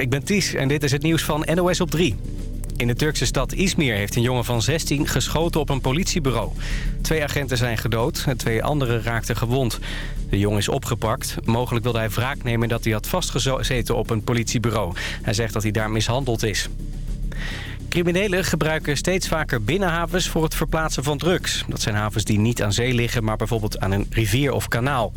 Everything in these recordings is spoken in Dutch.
Ik ben Ties en dit is het nieuws van NOS op 3. In de Turkse stad Izmir heeft een jongen van 16 geschoten op een politiebureau. Twee agenten zijn gedood en twee anderen raakten gewond. De jongen is opgepakt. Mogelijk wilde hij wraak nemen dat hij had vastgezeten op een politiebureau. Hij zegt dat hij daar mishandeld is. Criminelen gebruiken steeds vaker binnenhavens voor het verplaatsen van drugs. Dat zijn havens die niet aan zee liggen, maar bijvoorbeeld aan een rivier of kanaal.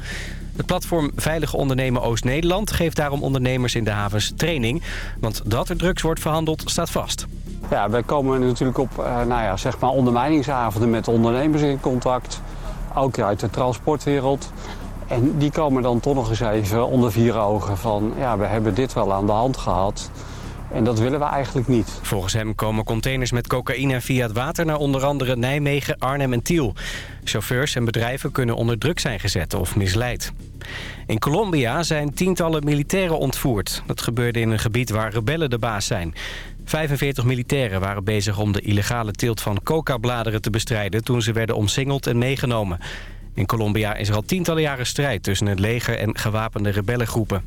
Het platform Veilig Ondernemen Oost-Nederland geeft daarom ondernemers in de havens training. Want dat er drugs wordt verhandeld staat vast. Ja, wij komen natuurlijk op uh, nou ja, zeg maar ondermijningsavonden met ondernemers in contact. Ook uit de transportwereld. En die komen dan toch nog eens even onder vier ogen van... ja, we hebben dit wel aan de hand gehad. En dat willen we eigenlijk niet. Volgens hem komen containers met cocaïne via het water... naar onder andere Nijmegen, Arnhem en Tiel. Chauffeurs en bedrijven kunnen onder druk zijn gezet of misleid. In Colombia zijn tientallen militairen ontvoerd. Dat gebeurde in een gebied waar rebellen de baas zijn. 45 militairen waren bezig om de illegale teelt van coca-bladeren te bestrijden... toen ze werden omsingeld en meegenomen. In Colombia is er al tientallen jaren strijd tussen het leger en gewapende rebellengroepen.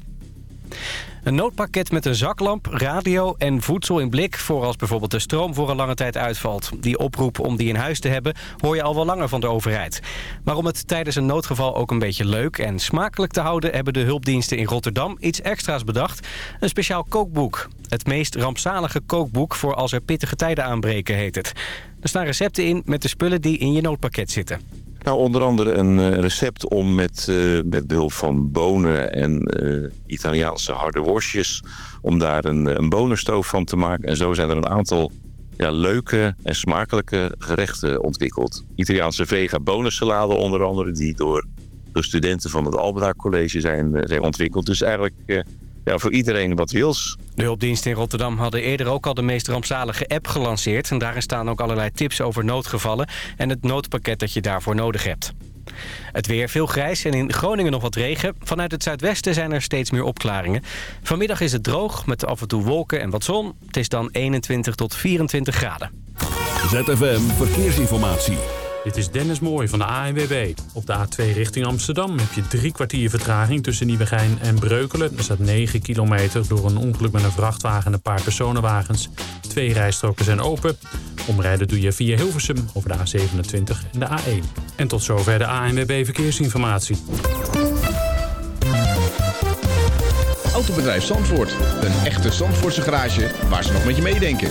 Een noodpakket met een zaklamp, radio en voedsel in blik... voor als bijvoorbeeld de stroom voor een lange tijd uitvalt. Die oproep om die in huis te hebben hoor je al wel langer van de overheid. Maar om het tijdens een noodgeval ook een beetje leuk en smakelijk te houden... hebben de hulpdiensten in Rotterdam iets extra's bedacht. Een speciaal kookboek. Het meest rampzalige kookboek voor als er pittige tijden aanbreken heet het. Er staan recepten in met de spullen die in je noodpakket zitten. Nou, onder andere een eh, recept om met, uh, met behulp van bonen en uh, Italiaanse harde worstjes... om daar een, een bonenstoof van te maken. En zo zijn er een aantal ja, leuke en smakelijke gerechten ontwikkeld. Italiaanse vega bonensalade onder andere... die door, door studenten van het Albeda College zijn, zijn ontwikkeld. Dus eigenlijk ja, voor iedereen wat wils. De hulpdiensten in Rotterdam hadden eerder ook al de meest rampzalige app gelanceerd. En daarin staan ook allerlei tips over noodgevallen en het noodpakket dat je daarvoor nodig hebt. Het weer veel grijs en in Groningen nog wat regen. Vanuit het zuidwesten zijn er steeds meer opklaringen. Vanmiddag is het droog met af en toe wolken en wat zon. Het is dan 21 tot 24 graden. ZFM Verkeersinformatie. Dit is Dennis Mooij van de ANWB. Op de A2 richting Amsterdam heb je drie kwartier vertraging tussen Nieuwegein en Breukelen. Er staat 9 kilometer door een ongeluk met een vrachtwagen en een paar personenwagens. Twee rijstroken zijn open. Omrijden doe je via Hilversum over de A27 en de A1. En tot zover de ANWB Verkeersinformatie. Autobedrijf Zandvoort. Een echte Zandvoortse garage waar ze nog met je meedenken.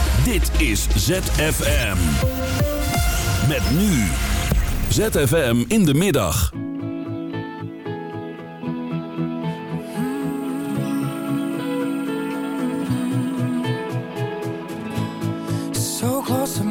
Dit is ZFM. Met nu. ZFM in de middag. So close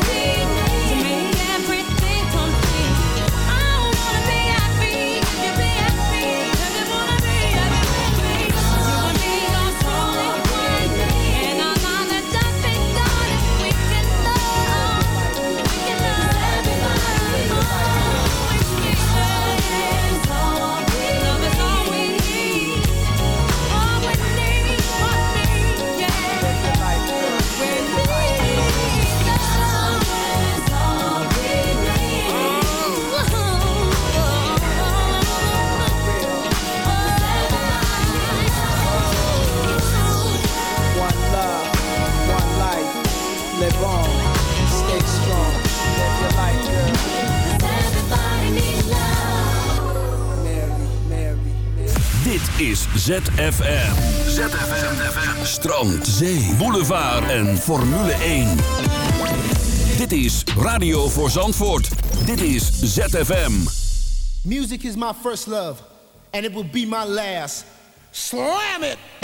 is ZFM. ZFM. Strand, zee, boulevard en Formule 1. Dit is Radio voor Zandvoort. Dit is ZFM. Music is my first love, and it will be my last. Slam it!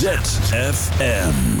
ZFM.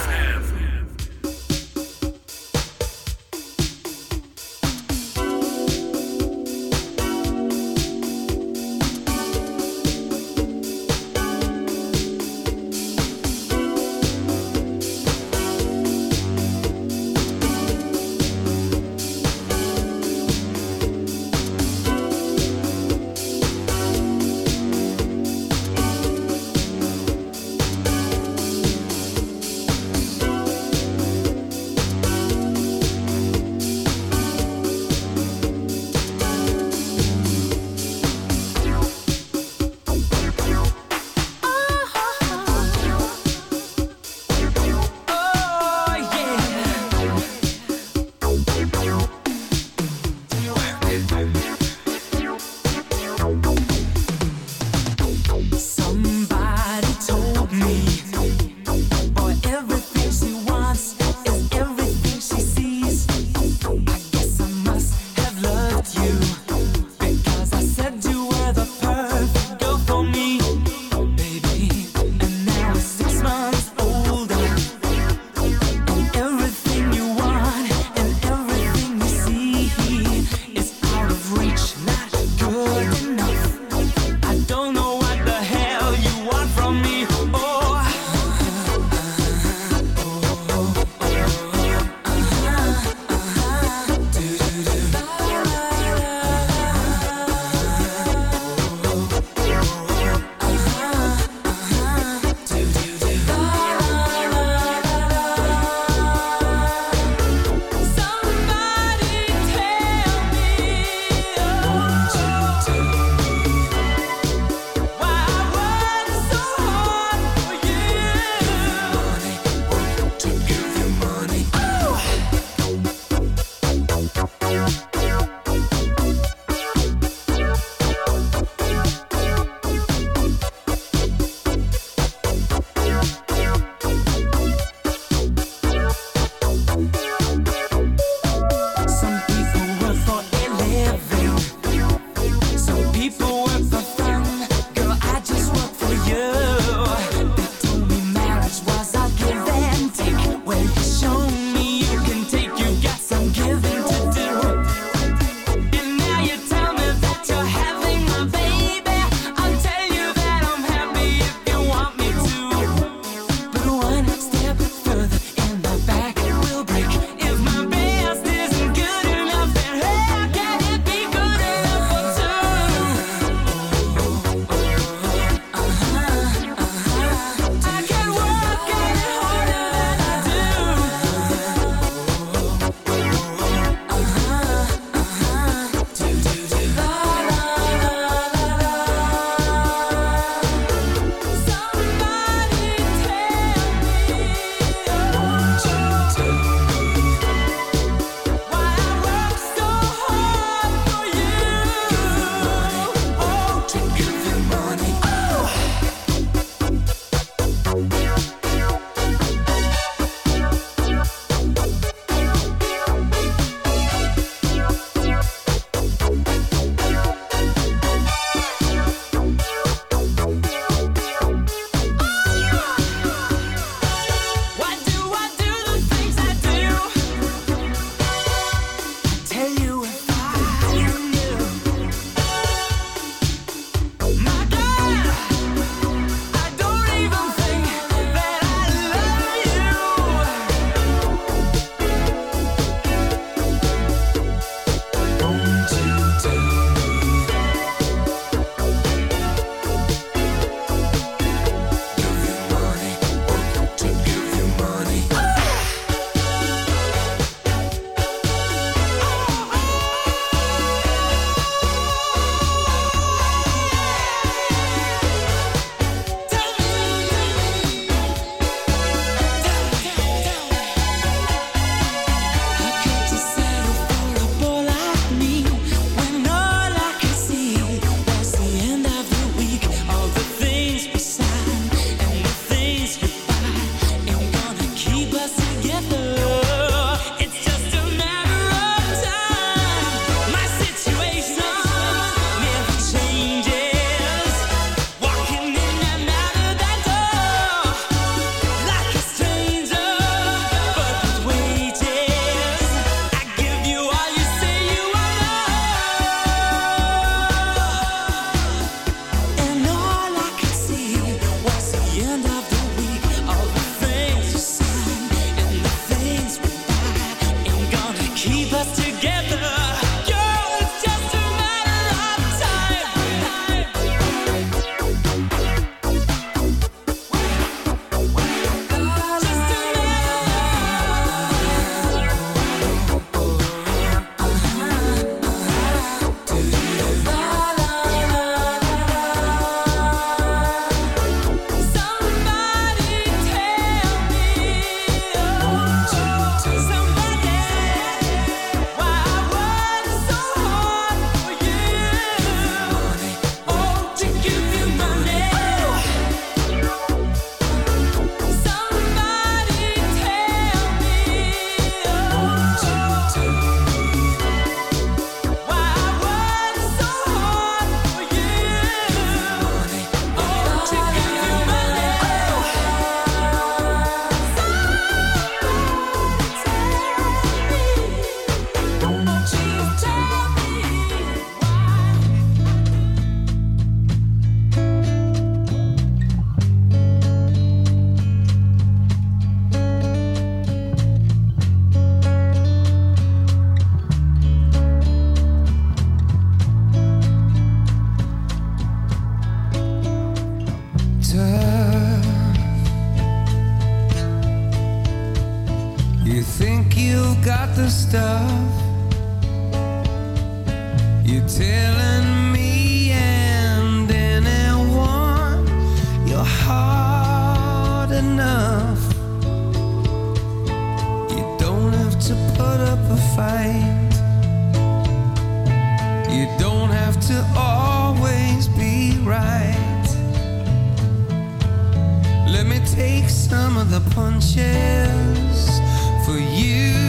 You don't have to always be right. Let me take some of the punches for you.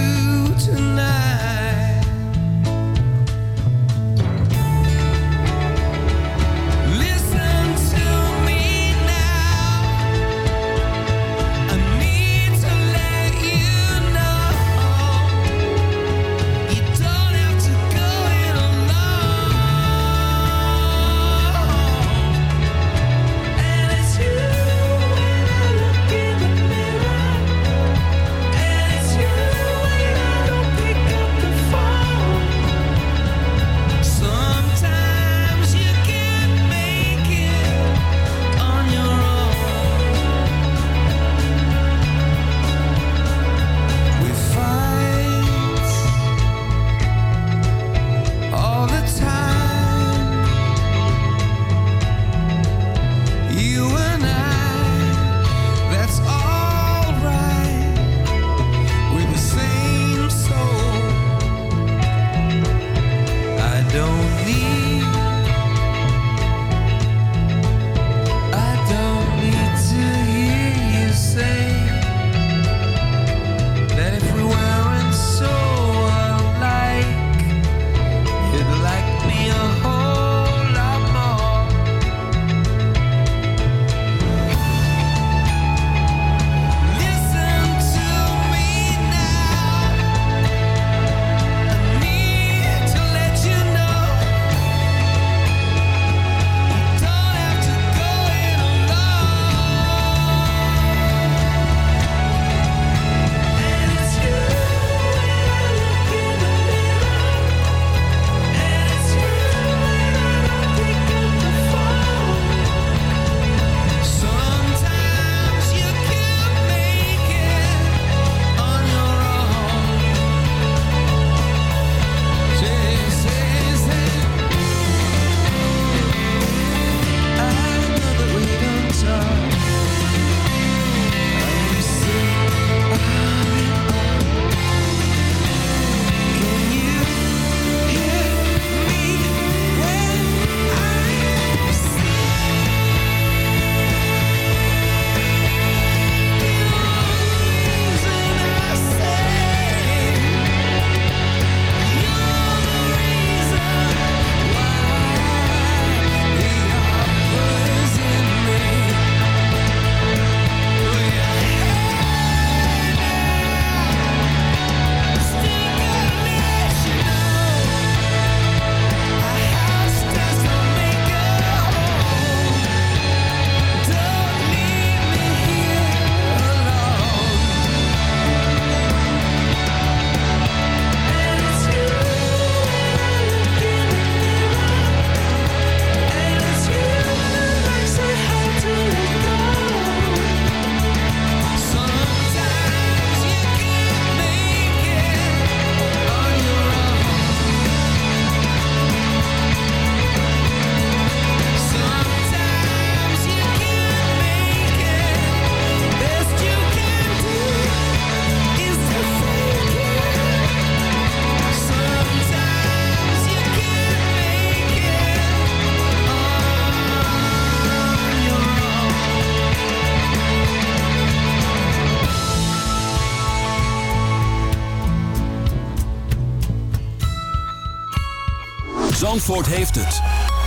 Zandvoort heeft het.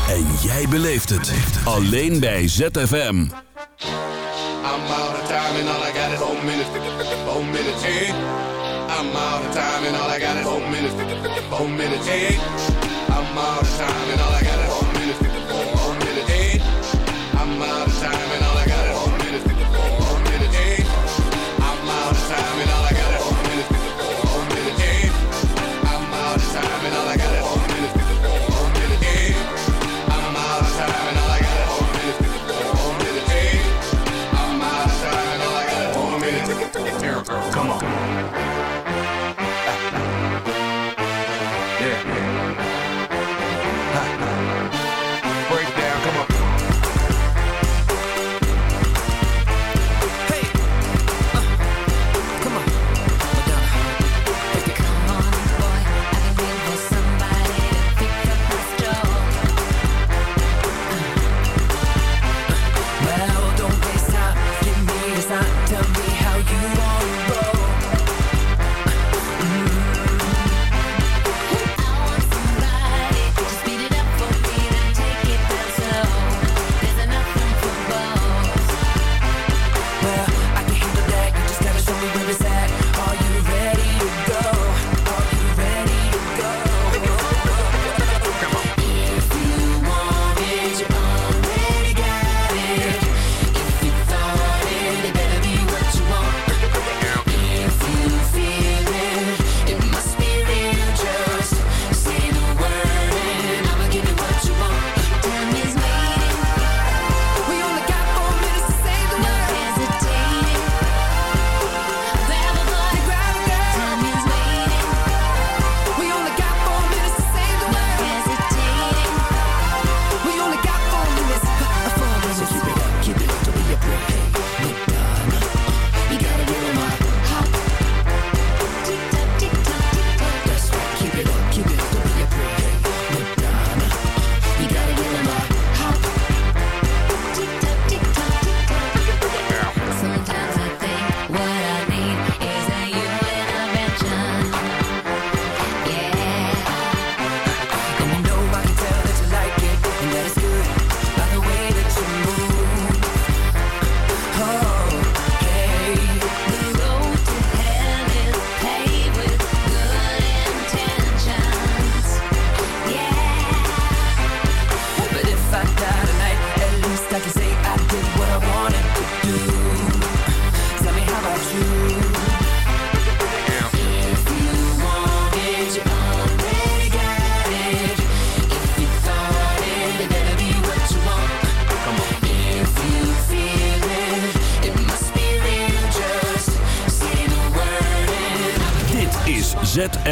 En jij beleeft het. Alleen bij ZFM. I'm out of time and all I got is four minutes. Four minutes, hey. I'm out of time and all I got is four minutes. Four minutes, hey. I'm out of time and all I got is